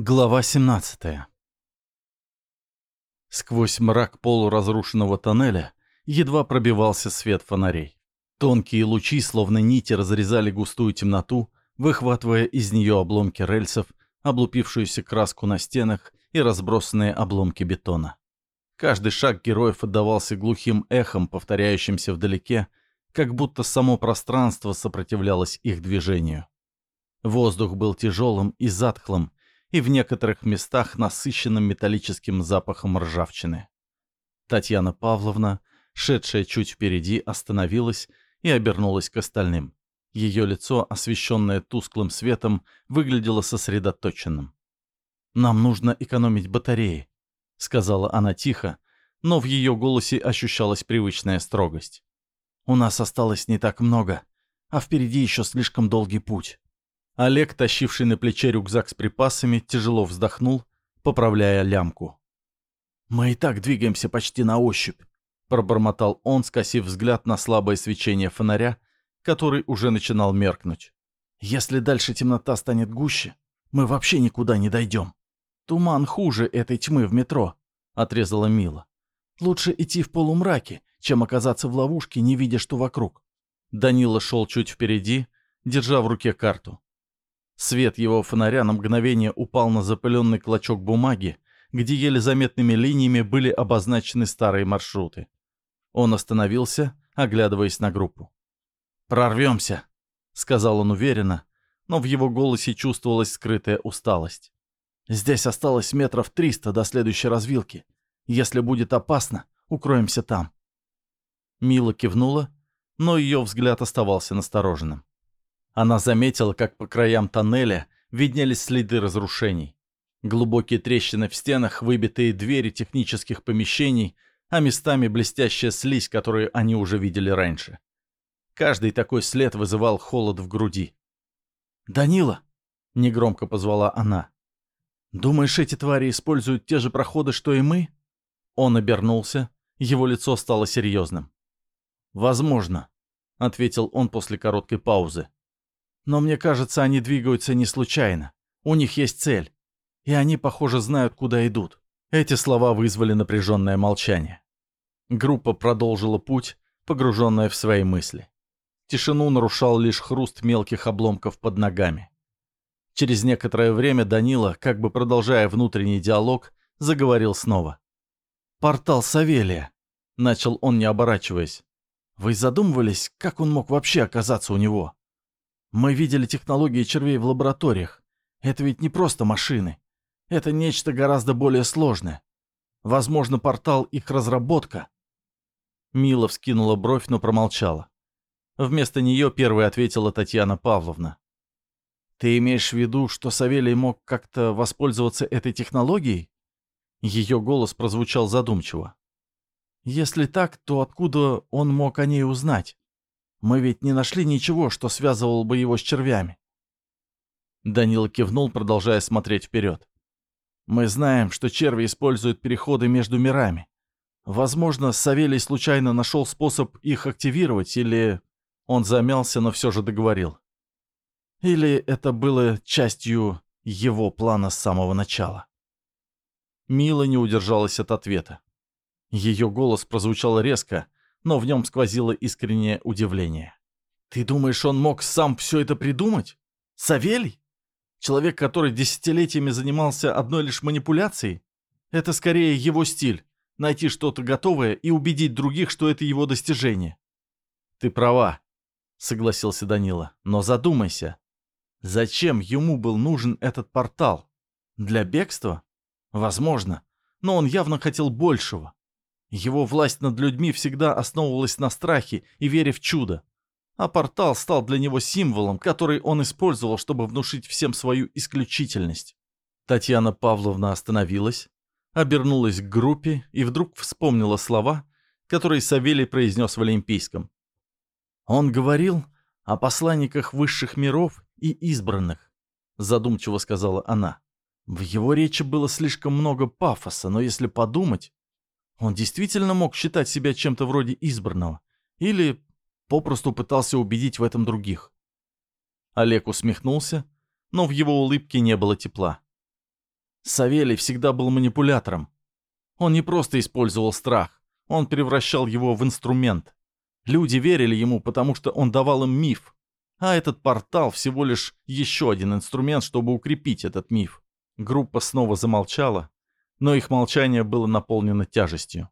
Глава 17 Сквозь мрак полуразрушенного тоннеля едва пробивался свет фонарей. Тонкие лучи, словно нити, разрезали густую темноту, выхватывая из нее обломки рельсов, облупившуюся краску на стенах и разбросанные обломки бетона. Каждый шаг героев отдавался глухим эхом, повторяющимся вдалеке, как будто само пространство сопротивлялось их движению. Воздух был тяжелым и затхлым, и в некоторых местах насыщенным металлическим запахом ржавчины. Татьяна Павловна, шедшая чуть впереди, остановилась и обернулась к остальным. Ее лицо, освещенное тусклым светом, выглядело сосредоточенным. «Нам нужно экономить батареи», — сказала она тихо, но в ее голосе ощущалась привычная строгость. «У нас осталось не так много, а впереди еще слишком долгий путь». Олег, тащивший на плече рюкзак с припасами, тяжело вздохнул, поправляя лямку. «Мы и так двигаемся почти на ощупь», — пробормотал он, скосив взгляд на слабое свечение фонаря, который уже начинал меркнуть. «Если дальше темнота станет гуще, мы вообще никуда не дойдем. Туман хуже этой тьмы в метро», — отрезала Мила. «Лучше идти в полумраке, чем оказаться в ловушке, не видя, что вокруг». Данила шел чуть впереди, держа в руке карту. Свет его фонаря на мгновение упал на запыленный клочок бумаги, где еле заметными линиями были обозначены старые маршруты. Он остановился, оглядываясь на группу. «Прорвемся», — сказал он уверенно, но в его голосе чувствовалась скрытая усталость. «Здесь осталось метров триста до следующей развилки. Если будет опасно, укроемся там». Мила кивнула, но ее взгляд оставался настороженным. Она заметила, как по краям тоннеля виднелись следы разрушений. Глубокие трещины в стенах, выбитые двери технических помещений, а местами блестящая слизь, которую они уже видели раньше. Каждый такой след вызывал холод в груди. «Данила!» — негромко позвала она. «Думаешь, эти твари используют те же проходы, что и мы?» Он обернулся, его лицо стало серьезным. «Возможно», — ответил он после короткой паузы. Но мне кажется, они двигаются не случайно. У них есть цель. И они, похоже, знают, куда идут. Эти слова вызвали напряженное молчание. Группа продолжила путь, погруженная в свои мысли. Тишину нарушал лишь хруст мелких обломков под ногами. Через некоторое время Данила, как бы продолжая внутренний диалог, заговорил снова. «Портал Савелия», — начал он, не оборачиваясь. «Вы задумывались, как он мог вообще оказаться у него?» Мы видели технологии червей в лабораториях. Это ведь не просто машины. Это нечто гораздо более сложное. Возможно, портал их разработка. Мила вскинула бровь, но промолчала. Вместо нее первой ответила Татьяна Павловна. «Ты имеешь в виду, что Савелий мог как-то воспользоваться этой технологией?» Ее голос прозвучал задумчиво. «Если так, то откуда он мог о ней узнать? Мы ведь не нашли ничего, что связывало бы его с червями. Данила кивнул, продолжая смотреть вперед. Мы знаем, что черви используют переходы между мирами. Возможно, Савелий случайно нашел способ их активировать, или... Он замялся, но все же договорил. Или это было частью его плана с самого начала. Мила не удержалась от ответа. Ее голос прозвучал резко, но в нем сквозило искреннее удивление. «Ты думаешь, он мог сам все это придумать? Савелий? Человек, который десятилетиями занимался одной лишь манипуляцией? Это скорее его стиль — найти что-то готовое и убедить других, что это его достижение». «Ты права», — согласился Данила, — «но задумайся. Зачем ему был нужен этот портал? Для бегства? Возможно, но он явно хотел большего. Его власть над людьми всегда основывалась на страхе и вере в чудо. А портал стал для него символом, который он использовал, чтобы внушить всем свою исключительность. Татьяна Павловна остановилась, обернулась к группе и вдруг вспомнила слова, которые Савелий произнес в Олимпийском. Он говорил о посланниках высших миров и избранных, задумчиво сказала она. В его речи было слишком много пафоса, но если подумать, он действительно мог считать себя чем-то вроде избранного. Или попросту пытался убедить в этом других. Олег усмехнулся, но в его улыбке не было тепла. Савелий всегда был манипулятором. Он не просто использовал страх, он превращал его в инструмент. Люди верили ему, потому что он давал им миф. А этот портал всего лишь еще один инструмент, чтобы укрепить этот миф. Группа снова замолчала, но их молчание было наполнено тяжестью.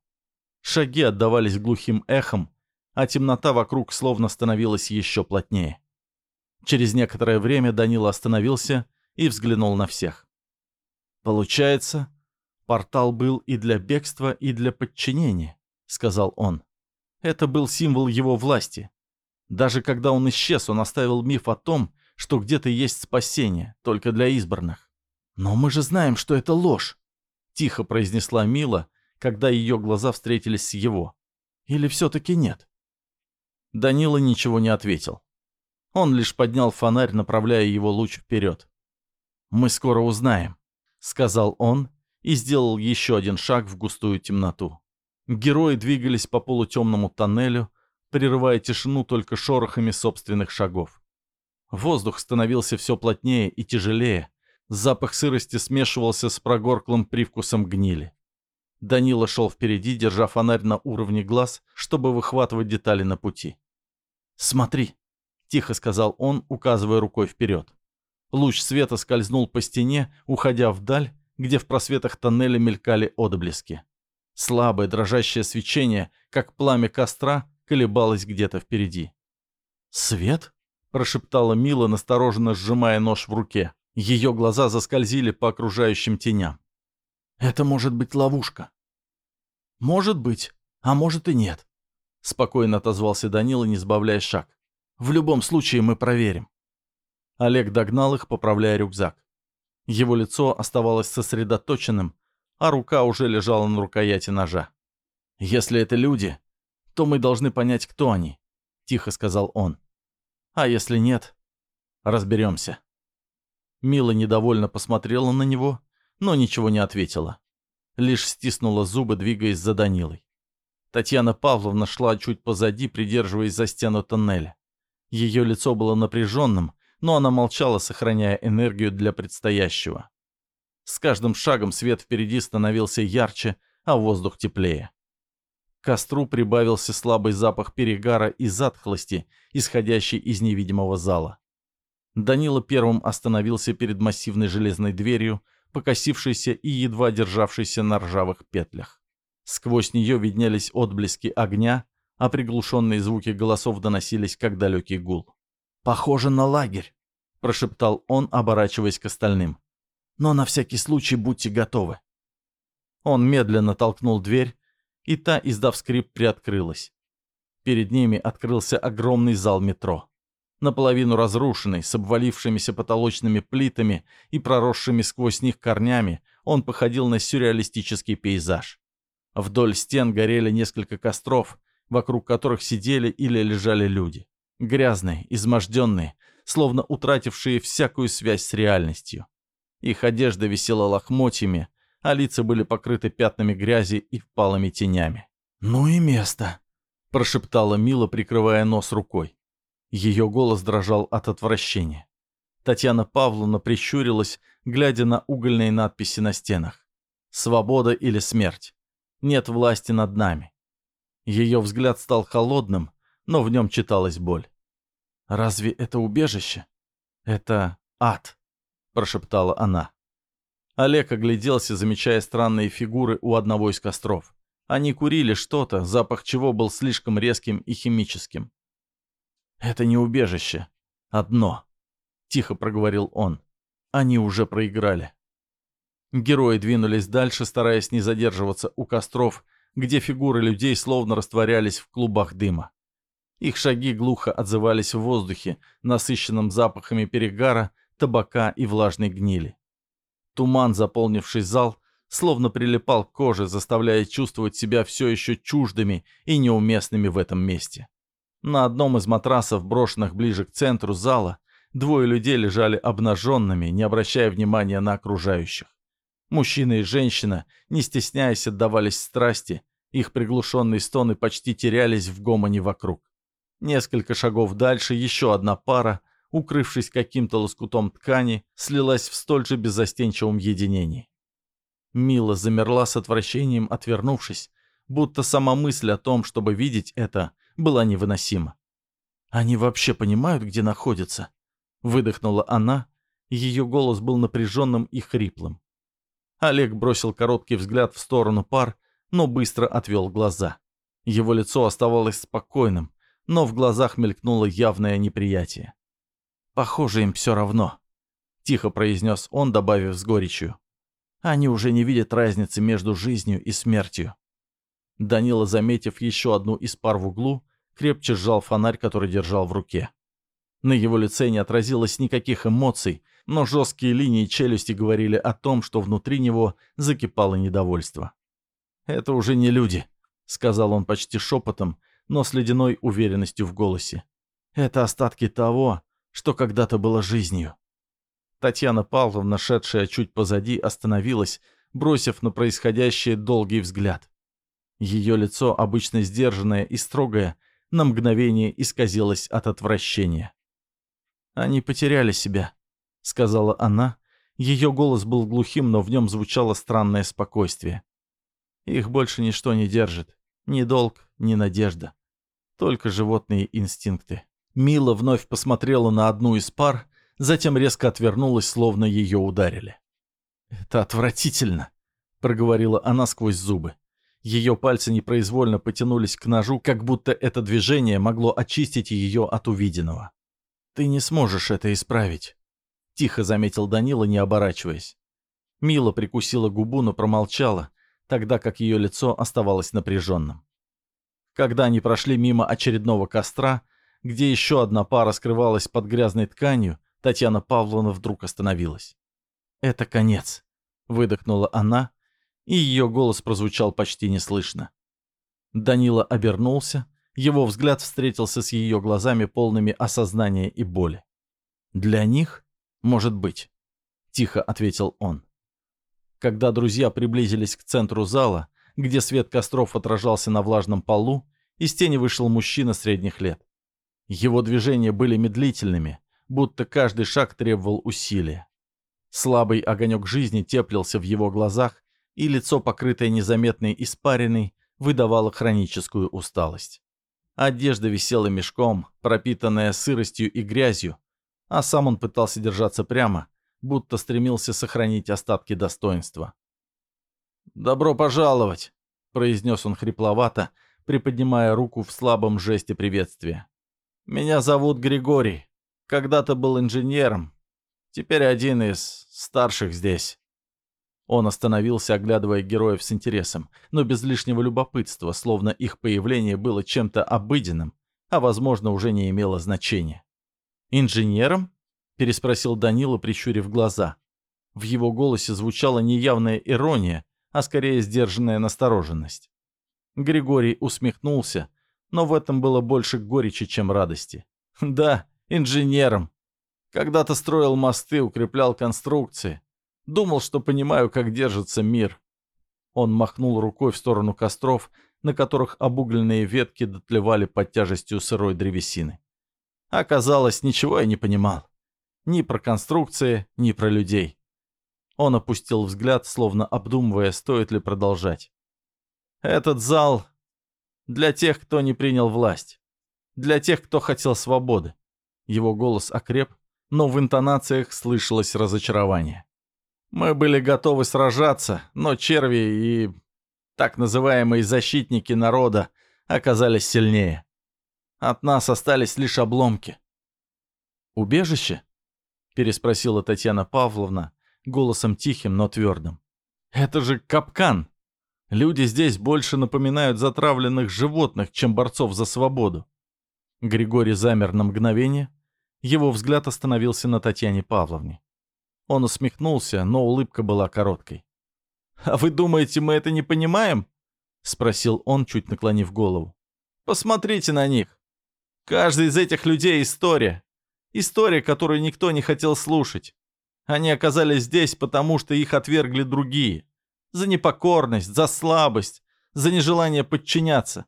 Шаги отдавались глухим эхом, а темнота вокруг словно становилась еще плотнее. Через некоторое время Данила остановился и взглянул на всех. «Получается, портал был и для бегства, и для подчинения», — сказал он. «Это был символ его власти. Даже когда он исчез, он оставил миф о том, что где-то есть спасение, только для избранных. Но мы же знаем, что это ложь», — тихо произнесла Мила, когда ее глаза встретились с его. «Или все-таки нет?» Данила ничего не ответил. Он лишь поднял фонарь, направляя его луч вперед. «Мы скоро узнаем», — сказал он и сделал еще один шаг в густую темноту. Герои двигались по полутемному тоннелю, прерывая тишину только шорохами собственных шагов. Воздух становился все плотнее и тяжелее, запах сырости смешивался с прогорклым привкусом гнили. Данила шел впереди, держа фонарь на уровне глаз, чтобы выхватывать детали на пути. «Смотри», — тихо сказал он, указывая рукой вперед. Луч света скользнул по стене, уходя вдаль, где в просветах тоннеля мелькали отблески. Слабое дрожащее свечение, как пламя костра, колебалось где-то впереди. «Свет?» — прошептала Мила, настороженно сжимая нож в руке. Ее глаза заскользили по окружающим теням. «Это может быть ловушка». «Может быть, а может и нет», — спокойно отозвался Данила, не сбавляя шаг. «В любом случае мы проверим». Олег догнал их, поправляя рюкзак. Его лицо оставалось сосредоточенным, а рука уже лежала на рукояти ножа. «Если это люди, то мы должны понять, кто они», — тихо сказал он. «А если нет, разберемся». Мила недовольно посмотрела на него, но ничего не ответила. Лишь стиснула зубы, двигаясь за Данилой. Татьяна Павловна шла чуть позади, придерживаясь за стену тоннеля. Ее лицо было напряженным, но она молчала, сохраняя энергию для предстоящего. С каждым шагом свет впереди становился ярче, а воздух теплее. К костру прибавился слабый запах перегара и затхлости, исходящий из невидимого зала. Данила первым остановился перед массивной железной дверью, покосившейся и едва державшейся на ржавых петлях. Сквозь нее виднелись отблески огня, а приглушенные звуки голосов доносились, как далекий гул. «Похоже на лагерь», — прошептал он, оборачиваясь к остальным. «Но на всякий случай будьте готовы». Он медленно толкнул дверь, и та, издав скрип, приоткрылась. Перед ними открылся огромный зал метро. Наполовину разрушенный, с обвалившимися потолочными плитами и проросшими сквозь них корнями, он походил на сюрреалистический пейзаж. Вдоль стен горели несколько костров, вокруг которых сидели или лежали люди грязные, изможденные, словно утратившие всякую связь с реальностью. Их одежда висела лохмотьями, а лица были покрыты пятнами грязи и впалыми тенями. «Ну и место», — прошептала Мила, прикрывая нос рукой. Ее голос дрожал от отвращения. Татьяна Павловна прищурилась, глядя на угольные надписи на стенах. «Свобода или смерть? Нет власти над нами». Ее взгляд стал холодным, но в нем читалась боль. «Разве это убежище? Это ад», — прошептала она. Олег огляделся, замечая странные фигуры у одного из костров. Они курили что-то, запах чего был слишком резким и химическим. «Это не убежище. Одно», — тихо проговорил он. «Они уже проиграли». Герои двинулись дальше, стараясь не задерживаться у костров, где фигуры людей словно растворялись в клубах дыма. Их шаги глухо отзывались в воздухе, насыщенном запахами перегара, табака и влажной гнили. Туман, заполнивший зал, словно прилипал к коже, заставляя чувствовать себя все еще чуждыми и неуместными в этом месте. На одном из матрасов, брошенных ближе к центру зала, двое людей лежали обнаженными, не обращая внимания на окружающих. Мужчина и женщина, не стесняясь, отдавались страсти, их приглушенные стоны почти терялись в гомоне вокруг. Несколько шагов дальше еще одна пара, укрывшись каким-то лоскутом ткани, слилась в столь же беззастенчивом единении. Мила замерла с отвращением, отвернувшись, будто сама мысль о том, чтобы видеть это, была невыносима. «Они вообще понимают, где находятся?» Выдохнула она, ее голос был напряженным и хриплым. Олег бросил короткий взгляд в сторону пар, но быстро отвел глаза. Его лицо оставалось спокойным, но в глазах мелькнуло явное неприятие. «Похоже, им все равно», — тихо произнес он, добавив с горечью. «Они уже не видят разницы между жизнью и смертью». Данила, заметив еще одну из пар в углу, крепче сжал фонарь, который держал в руке. На его лице не отразилось никаких эмоций, но жесткие линии челюсти говорили о том, что внутри него закипало недовольство. «Это уже не люди», — сказал он почти шепотом, но с ледяной уверенностью в голосе. «Это остатки того, что когда-то было жизнью». Татьяна Павловна, шедшая чуть позади, остановилась, бросив на происходящее долгий взгляд. Ее лицо, обычно сдержанное и строгое, на мгновение исказилось от отвращения. Они потеряли себя, — сказала она. Ее голос был глухим, но в нем звучало странное спокойствие. Их больше ничто не держит. Ни долг, ни надежда. Только животные инстинкты. Мила вновь посмотрела на одну из пар, затем резко отвернулась, словно ее ударили. «Это отвратительно», — проговорила она сквозь зубы. Ее пальцы непроизвольно потянулись к ножу, как будто это движение могло очистить ее от увиденного. «Ты не сможешь это исправить. Тихо заметил Данила, не оборачиваясь. Мила прикусила губу, но промолчала, тогда как ее лицо оставалось напряженным. Когда они прошли мимо очередного костра, где еще одна пара скрывалась под грязной тканью, Татьяна Павловна вдруг остановилась. «Это конец», — выдохнула она, и ее голос прозвучал почти неслышно. Данила обернулся, его взгляд встретился с ее глазами, полными осознания и боли. Для них «Может быть», — тихо ответил он. Когда друзья приблизились к центру зала, где свет костров отражался на влажном полу, из тени вышел мужчина средних лет. Его движения были медлительными, будто каждый шаг требовал усилия. Слабый огонек жизни теплился в его глазах, и лицо, покрытое незаметной испариной, выдавало хроническую усталость. Одежда висела мешком, пропитанная сыростью и грязью, а сам он пытался держаться прямо, будто стремился сохранить остатки достоинства. «Добро пожаловать!» — произнес он хрипловато, приподнимая руку в слабом жесте приветствия. «Меня зовут Григорий. Когда-то был инженером. Теперь один из старших здесь». Он остановился, оглядывая героев с интересом, но без лишнего любопытства, словно их появление было чем-то обыденным, а, возможно, уже не имело значения. «Инженером?» — переспросил Данила, прищурив глаза. В его голосе звучала не явная ирония, а скорее сдержанная настороженность. Григорий усмехнулся, но в этом было больше горечи, чем радости. «Да, инженером. Когда-то строил мосты, укреплял конструкции. Думал, что понимаю, как держится мир». Он махнул рукой в сторону костров, на которых обугленные ветки дотлевали под тяжестью сырой древесины. Оказалось, ничего я не понимал. Ни про конструкции, ни про людей. Он опустил взгляд, словно обдумывая, стоит ли продолжать. Этот зал для тех, кто не принял власть. Для тех, кто хотел свободы. Его голос окреп, но в интонациях слышалось разочарование. Мы были готовы сражаться, но черви и так называемые защитники народа оказались сильнее. От нас остались лишь обломки. «Убежище?» — переспросила Татьяна Павловна, голосом тихим, но твердым. «Это же капкан! Люди здесь больше напоминают затравленных животных, чем борцов за свободу». Григорий замер на мгновение. Его взгляд остановился на Татьяне Павловне. Он усмехнулся, но улыбка была короткой. «А вы думаете, мы это не понимаем?» — спросил он, чуть наклонив голову. «Посмотрите на них. Каждый из этих людей — история. История, которую никто не хотел слушать. Они оказались здесь, потому что их отвергли другие. За непокорность, за слабость, за нежелание подчиняться.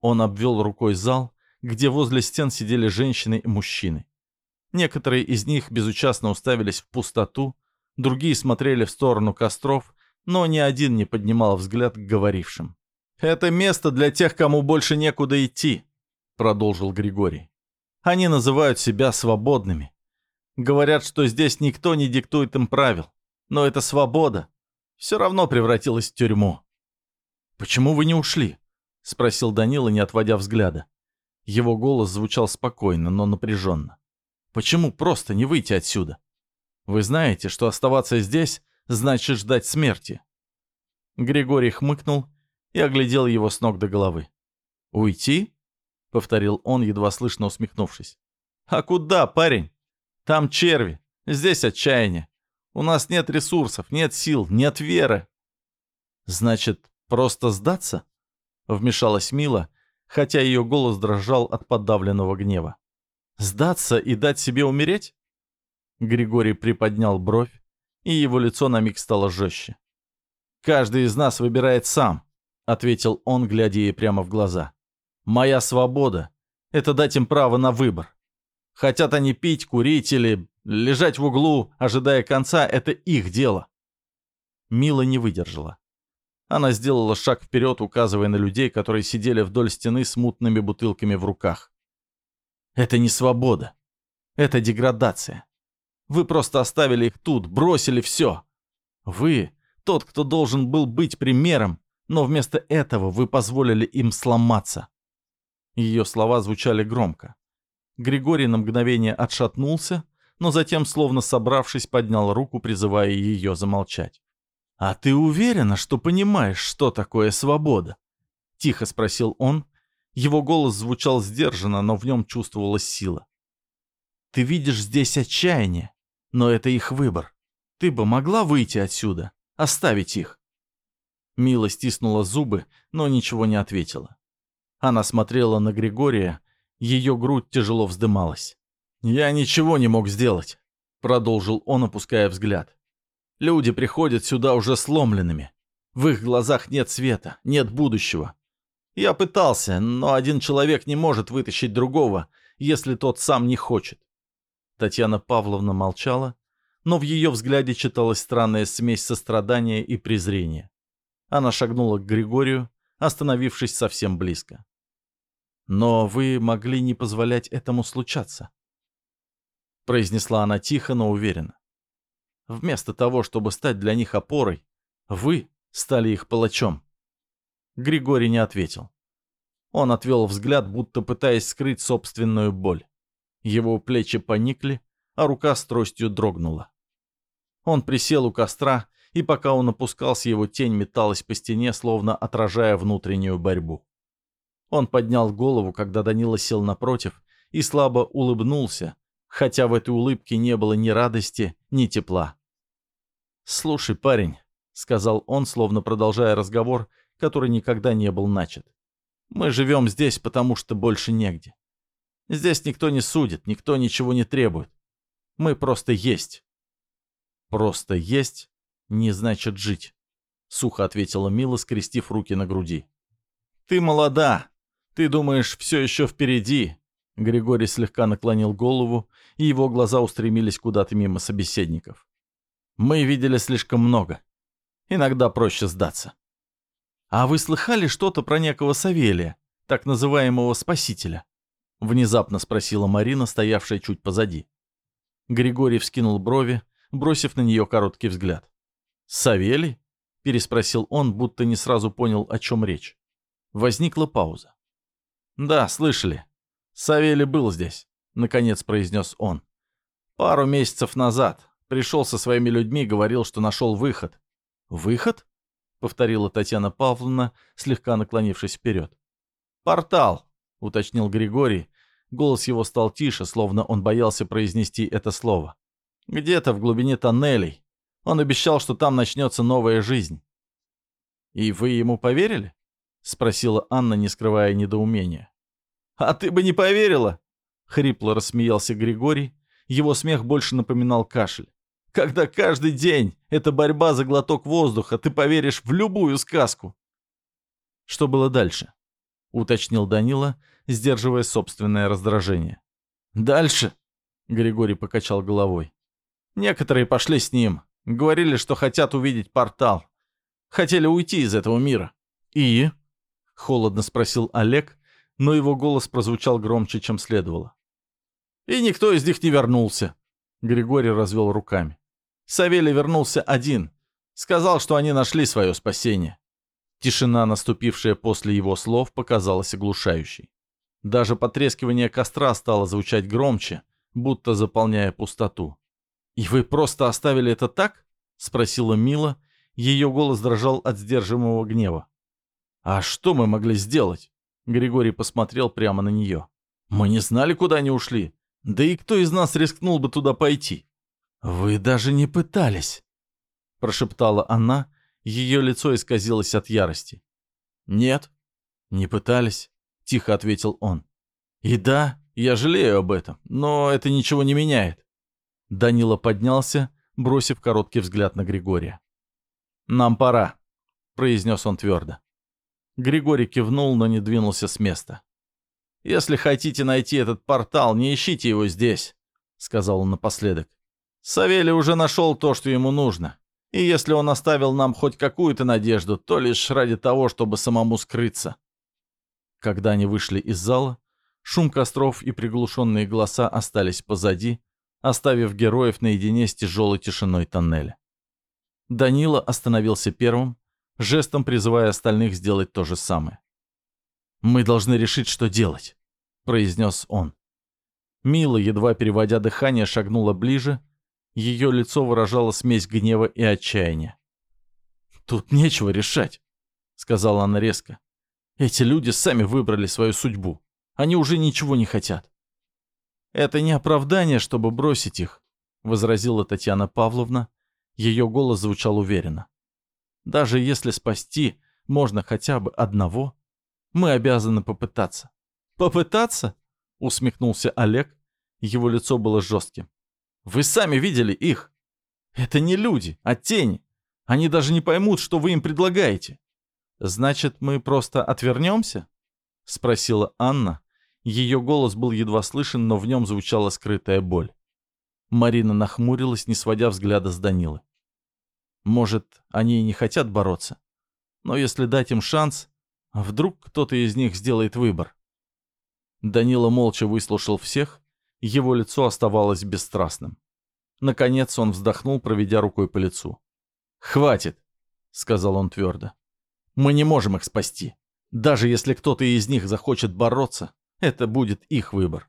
Он обвел рукой зал, где возле стен сидели женщины и мужчины. Некоторые из них безучастно уставились в пустоту, другие смотрели в сторону костров, но ни один не поднимал взгляд к говорившим. «Это место для тех, кому больше некуда идти», — продолжил Григорий. «Они называют себя свободными. Говорят, что здесь никто не диктует им правил. Но эта свобода все равно превратилась в тюрьму». «Почему вы не ушли?» — спросил Данила, не отводя взгляда. Его голос звучал спокойно, но напряженно. «Почему просто не выйти отсюда? Вы знаете, что оставаться здесь значит ждать смерти». Григорий хмыкнул и оглядел его с ног до головы. «Уйти?» — повторил он, едва слышно усмехнувшись. «А куда, парень? Там черви, здесь отчаяние. У нас нет ресурсов, нет сил, нет веры». «Значит, просто сдаться?» — вмешалась Мила, хотя ее голос дрожал от подавленного гнева. «Сдаться и дать себе умереть?» Григорий приподнял бровь, и его лицо на миг стало жестче. «Каждый из нас выбирает сам», — ответил он, глядя ей прямо в глаза. «Моя свобода — это дать им право на выбор. Хотят они пить, курить или лежать в углу, ожидая конца, это их дело». Мила не выдержала. Она сделала шаг вперед, указывая на людей, которые сидели вдоль стены с мутными бутылками в руках. «Это не свобода. Это деградация. Вы просто оставили их тут, бросили все. Вы — тот, кто должен был быть примером, но вместо этого вы позволили им сломаться». Ее слова звучали громко. Григорий на мгновение отшатнулся, но затем, словно собравшись, поднял руку, призывая ее замолчать. «А ты уверена, что понимаешь, что такое свобода?» — тихо спросил он. Его голос звучал сдержанно, но в нем чувствовалась сила. «Ты видишь здесь отчаяние, но это их выбор. Ты бы могла выйти отсюда, оставить их?» Мила стиснула зубы, но ничего не ответила. Она смотрела на Григория, ее грудь тяжело вздымалась. «Я ничего не мог сделать», — продолжил он, опуская взгляд. Люди приходят сюда уже сломленными. В их глазах нет света, нет будущего. Я пытался, но один человек не может вытащить другого, если тот сам не хочет. Татьяна Павловна молчала, но в ее взгляде читалась странная смесь сострадания и презрения. Она шагнула к Григорию, остановившись совсем близко. «Но вы могли не позволять этому случаться», — произнесла она тихо, но уверенно. Вместо того, чтобы стать для них опорой, вы стали их палачом. Григорий не ответил. Он отвел взгляд, будто пытаясь скрыть собственную боль. Его плечи поникли, а рука с тростью дрогнула. Он присел у костра, и пока он опускался, его тень металась по стене, словно отражая внутреннюю борьбу. Он поднял голову, когда Данила сел напротив, и слабо улыбнулся, хотя в этой улыбке не было ни радости, ни тепла. «Слушай, парень», — сказал он, словно продолжая разговор, который никогда не был начат. «Мы живем здесь, потому что больше негде. Здесь никто не судит, никто ничего не требует. Мы просто есть». «Просто есть не значит жить», — сухо ответила Мила, скрестив руки на груди. «Ты молода. Ты думаешь, все еще впереди». Григорий слегка наклонил голову, и его глаза устремились куда-то мимо собеседников. Мы видели слишком много. Иногда проще сдаться. А вы слыхали что-то про некого Савелия, так называемого спасителя? Внезапно спросила Марина, стоявшая чуть позади. Григорий вскинул брови, бросив на нее короткий взгляд. «Савелий?» — переспросил он, будто не сразу понял, о чем речь. Возникла пауза. «Да, слышали. Савелий был здесь», — наконец произнес он. «Пару месяцев назад, Пришел со своими людьми, говорил, что нашел выход. «Выход?» — повторила Татьяна Павловна, слегка наклонившись вперед. «Портал», — уточнил Григорий. Голос его стал тише, словно он боялся произнести это слово. «Где-то в глубине тоннелей. Он обещал, что там начнется новая жизнь». «И вы ему поверили?» — спросила Анна, не скрывая недоумения. «А ты бы не поверила!» — хрипло рассмеялся Григорий. Его смех больше напоминал кашель. Когда каждый день это борьба за глоток воздуха, ты поверишь в любую сказку. Что было дальше? Уточнил Данила, сдерживая собственное раздражение. Дальше? Григорий покачал головой. Некоторые пошли с ним. Говорили, что хотят увидеть портал. Хотели уйти из этого мира. И? Холодно спросил Олег, но его голос прозвучал громче, чем следовало. И никто из них не вернулся. Григорий развел руками. Савелий вернулся один. Сказал, что они нашли свое спасение. Тишина, наступившая после его слов, показалась оглушающей. Даже потрескивание костра стало звучать громче, будто заполняя пустоту. «И вы просто оставили это так?» — спросила Мила. Ее голос дрожал от сдерживаемого гнева. «А что мы могли сделать?» Григорий посмотрел прямо на нее. «Мы не знали, куда они ушли. Да и кто из нас рискнул бы туда пойти?» «Вы даже не пытались», — прошептала она. Ее лицо исказилось от ярости. «Нет, не пытались», — тихо ответил он. «И да, я жалею об этом, но это ничего не меняет. Данила поднялся, бросив короткий взгляд на Григория. «Нам пора», — произнес он твердо. Григорий кивнул, но не двинулся с места. «Если хотите найти этот портал, не ищите его здесь», — сказал он напоследок. «Савелий уже нашел то, что ему нужно. И если он оставил нам хоть какую-то надежду, то лишь ради того, чтобы самому скрыться». Когда они вышли из зала, шум костров и приглушенные голоса остались позади, оставив героев наедине с тяжелой тишиной тоннеля. Данила остановился первым, жестом призывая остальных сделать то же самое. «Мы должны решить, что делать», — произнес он. Мила, едва переводя дыхание, шагнула ближе. Ее лицо выражало смесь гнева и отчаяния. «Тут нечего решать», — сказала она резко. «Эти люди сами выбрали свою судьбу. Они уже ничего не хотят. «Это не оправдание, чтобы бросить их», — возразила Татьяна Павловна. Ее голос звучал уверенно. «Даже если спасти можно хотя бы одного, мы обязаны попытаться». «Попытаться?» — усмехнулся Олег. Его лицо было жестким. «Вы сами видели их. Это не люди, а тени. Они даже не поймут, что вы им предлагаете». «Значит, мы просто отвернемся?» — спросила Анна, ее голос был едва слышен, но в нем звучала скрытая боль. Марина нахмурилась, не сводя взгляда с Данилы. Может, они и не хотят бороться. Но если дать им шанс, вдруг кто-то из них сделает выбор. Данила молча выслушал всех, его лицо оставалось бесстрастным. Наконец он вздохнул, проведя рукой по лицу. «Хватит», — сказал он твердо. «Мы не можем их спасти. Даже если кто-то из них захочет бороться, это будет их выбор.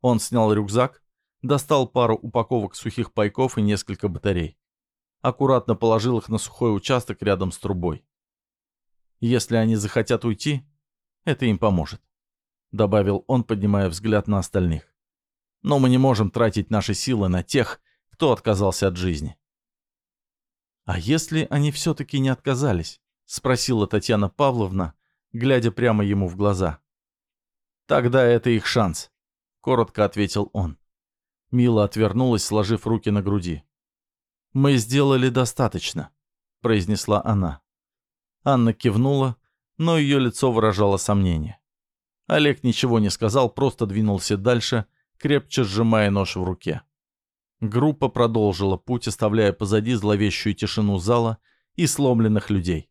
Он снял рюкзак, достал пару упаковок сухих пайков и несколько батарей. Аккуратно положил их на сухой участок рядом с трубой. Если они захотят уйти, это им поможет. Добавил он, поднимая взгляд на остальных. Но мы не можем тратить наши силы на тех, кто отказался от жизни. «А если они все-таки не отказались?» — спросила Татьяна Павловна, глядя прямо ему в глаза. «Тогда это их шанс», — коротко ответил он. Мила отвернулась, сложив руки на груди. «Мы сделали достаточно», — произнесла она. Анна кивнула, но ее лицо выражало сомнение. Олег ничего не сказал, просто двинулся дальше, крепче сжимая нож в руке. Группа продолжила путь, оставляя позади зловещую тишину зала и сломленных людей.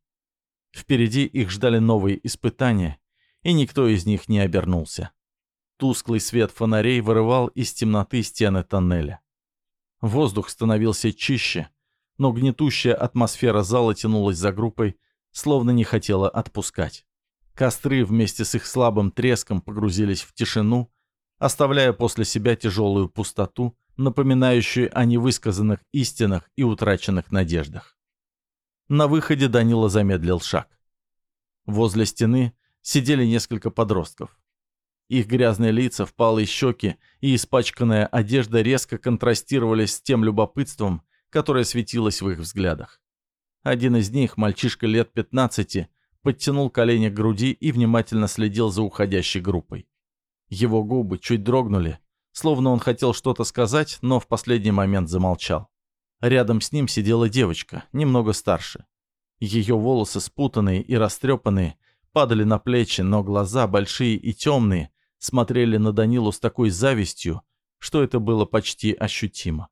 Впереди их ждали новые испытания, и никто из них не обернулся. Тусклый свет фонарей вырывал из темноты стены тоннеля. Воздух становился чище, но гнетущая атмосфера зала тянулась за группой, словно не хотела отпускать. Костры вместе с их слабым треском погрузились в тишину, оставляя после себя тяжелую пустоту, напоминающую о невысказанных истинах и утраченных надеждах. На выходе Данила замедлил шаг. Возле стены сидели несколько подростков. Их грязные лица, впалые щеки и испачканная одежда резко контрастировали с тем любопытством, которое светилось в их взглядах. Один из них, мальчишка лет 15, подтянул колени к груди и внимательно следил за уходящей группой. Его губы чуть дрогнули, словно он хотел что-то сказать, но в последний момент замолчал. Рядом с ним сидела девочка, немного старше. Ее волосы спутанные и растрепанные, падали на плечи, но глаза, большие и темные, смотрели на Данилу с такой завистью, что это было почти ощутимо.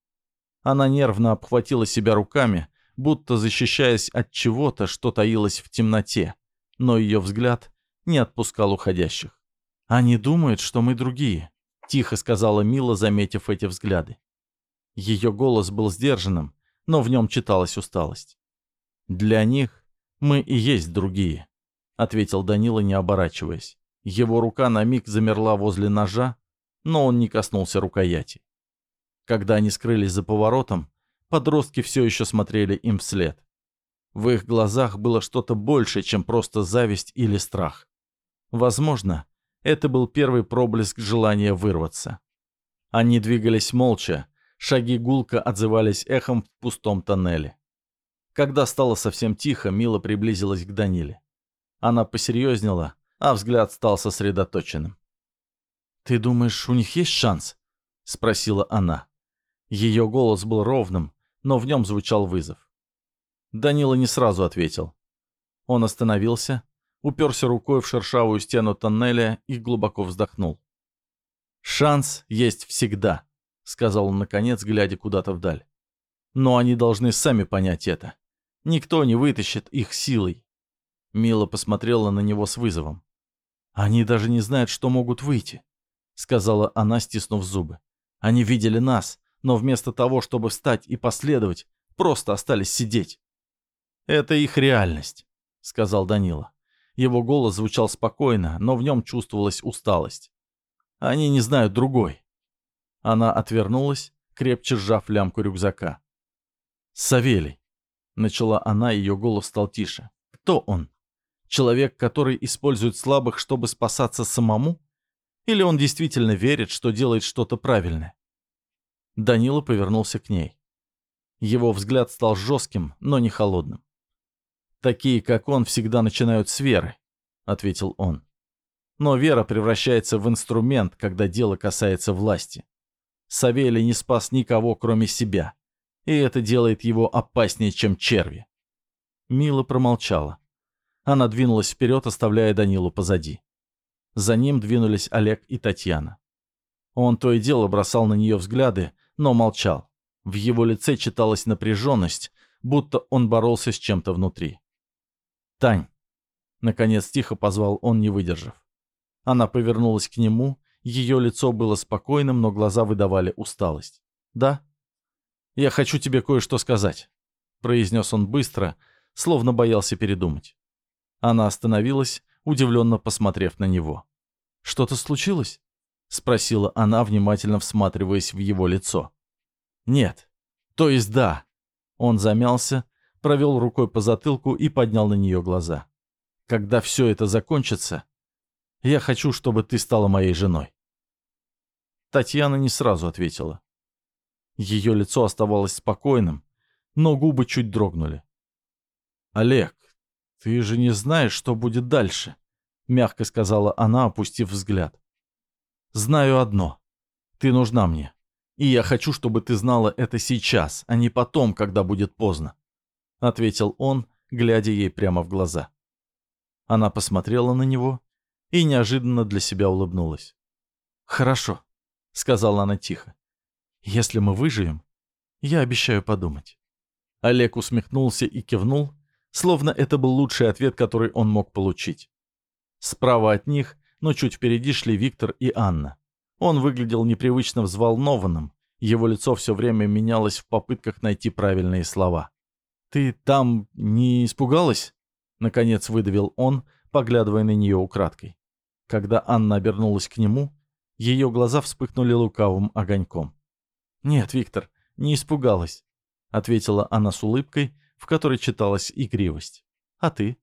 Она нервно обхватила себя руками, будто защищаясь от чего-то, что таилось в темноте, но ее взгляд не отпускал уходящих. «Они думают, что мы другие», — тихо сказала Мила, заметив эти взгляды. Ее голос был сдержанным, но в нем читалась усталость. «Для них мы и есть другие», — ответил Данила, не оборачиваясь. Его рука на миг замерла возле ножа, но он не коснулся рукояти. Когда они скрылись за поворотом, подростки все еще смотрели им вслед. В их глазах было что-то большее, чем просто зависть или страх. Возможно, это был первый проблеск желания вырваться. Они двигались молча, шаги гулко отзывались эхом в пустом тоннеле. Когда стало совсем тихо, Мила приблизилась к Даниле. Она посерьезнела, а взгляд стал сосредоточенным. «Ты думаешь, у них есть шанс?» — спросила она. Ее голос был ровным, но в нем звучал вызов. Данила не сразу ответил. Он остановился, уперся рукой в шершавую стену тоннеля и глубоко вздохнул. «Шанс есть всегда», — сказал он наконец, глядя куда-то вдаль. «Но они должны сами понять это. Никто не вытащит их силой». Мила посмотрела на него с вызовом. «Они даже не знают, что могут выйти», — сказала она, стиснув зубы. «Они видели нас, но вместо того, чтобы встать и последовать, просто остались сидеть. «Это их реальность», — сказал Данила. Его голос звучал спокойно, но в нем чувствовалась усталость. «Они не знают другой». Она отвернулась, крепче сжав лямку рюкзака. «Савелий», — начала она, ее голос стал тише. «Кто он? Человек, который использует слабых, чтобы спасаться самому? Или он действительно верит, что делает что-то правильное? Данила повернулся к ней. Его взгляд стал жестким, но не холодным. «Такие, как он, всегда начинают с веры», — ответил он. «Но вера превращается в инструмент, когда дело касается власти. Савелий не спас никого, кроме себя, и это делает его опаснее, чем черви». Мила промолчала. Она двинулась вперед, оставляя Данилу позади. За ним двинулись Олег и Татьяна. Он то и дело бросал на нее взгляды, но молчал. В его лице читалась напряженность, будто он боролся с чем-то внутри. «Тань!» Наконец тихо позвал он, не выдержав. Она повернулась к нему, ее лицо было спокойным, но глаза выдавали усталость. «Да?» «Я хочу тебе кое-что сказать», — произнес он быстро, словно боялся передумать. Она остановилась, удивленно посмотрев на него. «Что-то случилось?» — спросила она, внимательно всматриваясь в его лицо. «Нет. То есть да». Он замялся, провел рукой по затылку и поднял на нее глаза. «Когда все это закончится, я хочу, чтобы ты стала моей женой». Татьяна не сразу ответила. Ее лицо оставалось спокойным, но губы чуть дрогнули. «Олег, ты же не знаешь, что будет дальше», — мягко сказала она, опустив взгляд. Знаю одно. Ты нужна мне. И я хочу, чтобы ты знала это сейчас, а не потом, когда будет поздно. Ответил он, глядя ей прямо в глаза. Она посмотрела на него и неожиданно для себя улыбнулась. «Хорошо», — сказала она тихо. «Если мы выживем, я обещаю подумать». Олег усмехнулся и кивнул, словно это был лучший ответ, который он мог получить. Справа от них но чуть впереди шли Виктор и Анна. Он выглядел непривычно взволнованным, его лицо все время менялось в попытках найти правильные слова. «Ты там не испугалась?» — наконец выдавил он, поглядывая на нее украдкой. Когда Анна обернулась к нему, ее глаза вспыхнули лукавым огоньком. «Нет, Виктор, не испугалась», — ответила она с улыбкой, в которой читалась игривость. «А ты?»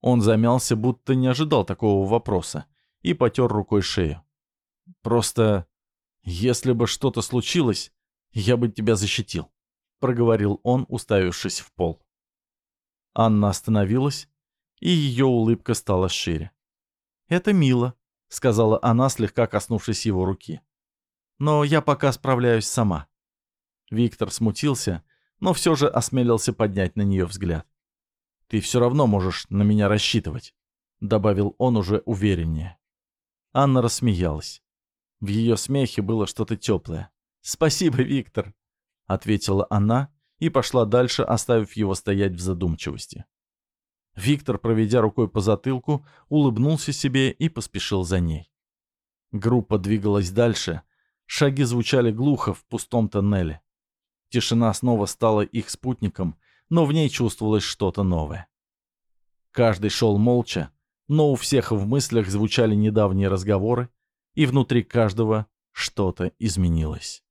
Он замялся, будто не ожидал такого вопроса, и потер рукой шею. «Просто, если бы что-то случилось, я бы тебя защитил», — проговорил он, уставившись в пол. Анна остановилась, и ее улыбка стала шире. «Это мило», — сказала она, слегка коснувшись его руки. «Но я пока справляюсь сама». Виктор смутился, но все же осмелился поднять на нее взгляд. «Ты все равно можешь на меня рассчитывать», — добавил он уже увереннее. Анна рассмеялась. В ее смехе было что-то теплое. «Спасибо, Виктор», — ответила она, и пошла дальше, оставив его стоять в задумчивости. Виктор, проведя рукой по затылку, улыбнулся себе и поспешил за ней. Группа двигалась дальше, шаги звучали глухо в пустом тоннеле. Тишина снова стала их спутником, но в ней чувствовалось что-то новое. Каждый шел молча, но у всех в мыслях звучали недавние разговоры, и внутри каждого что-то изменилось.